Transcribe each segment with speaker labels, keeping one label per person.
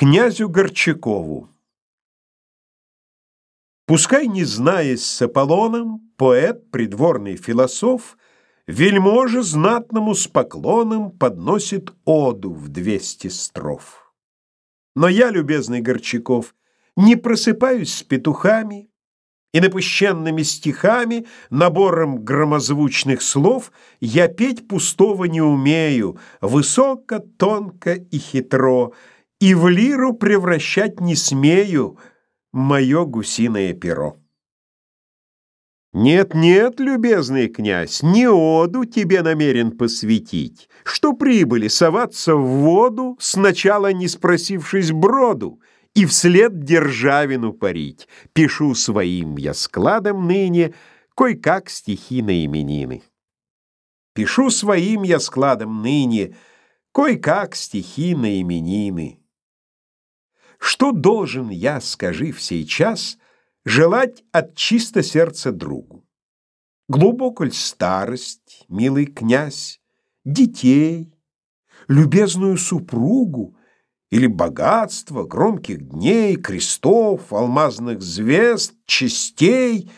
Speaker 1: Князю Горчакову Пускай, не знаясь с Аполлоном, Поэт, придворный философ, Вельможе знатному с поклоном Подносит оду в двести строф. Но я, любезный Горчаков, Не просыпаюсь с петухами, И напыщенными стихами, Набором громозвучных слов Я петь пустого не умею, Высоко, тонко и хитро — и в лиру превращать не смею мое гусиное перо. Нет, нет, любезный князь, не оду тебе намерен посвятить, что прибыли соваться в воду, сначала не спросившись броду, и вслед державину парить. Пишу своим я складом ныне кой-как стихи на именины. Пишу своим я складом ныне кой-как стихи на именины. Что должен я, скажи в сей час, желать от чисто сердца другу? Глубоколь старость, милый князь, детей, любезную супругу или богатство, громких дней, крестов, алмазных звезд, частей?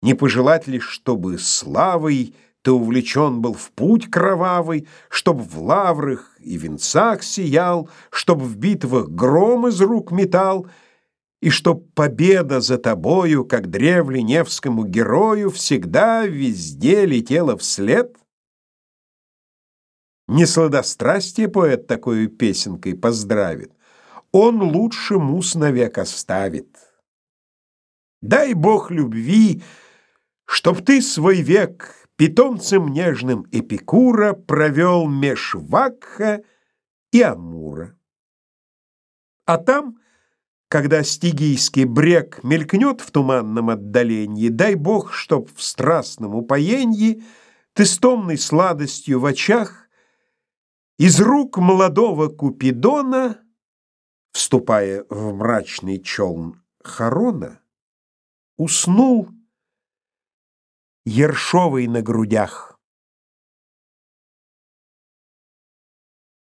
Speaker 1: Не пожелать ли, чтобы славой ты увлечен был в путь кровавый, Чтоб в лаврах и венцах сиял, Чтоб в битвах гром из рук метал, И чтоб победа за тобою, Как древле Невскому герою, Всегда везде летела вслед? Не сладострастие поэт такой песенкой поздравит, Он лучше мус навек оставит. Дай Бог любви, Чтоб ты свой век питомцем нежным Эпикура провел меж Вакха и Амура. А там, когда стигийский брег мелькнет в туманном отдалении, дай бог, чтоб в страстном упоенье ты с томной сладостью в очах из рук молодого Купидона, вступая в мрачный челн Харона, уснул ершовый на грудях.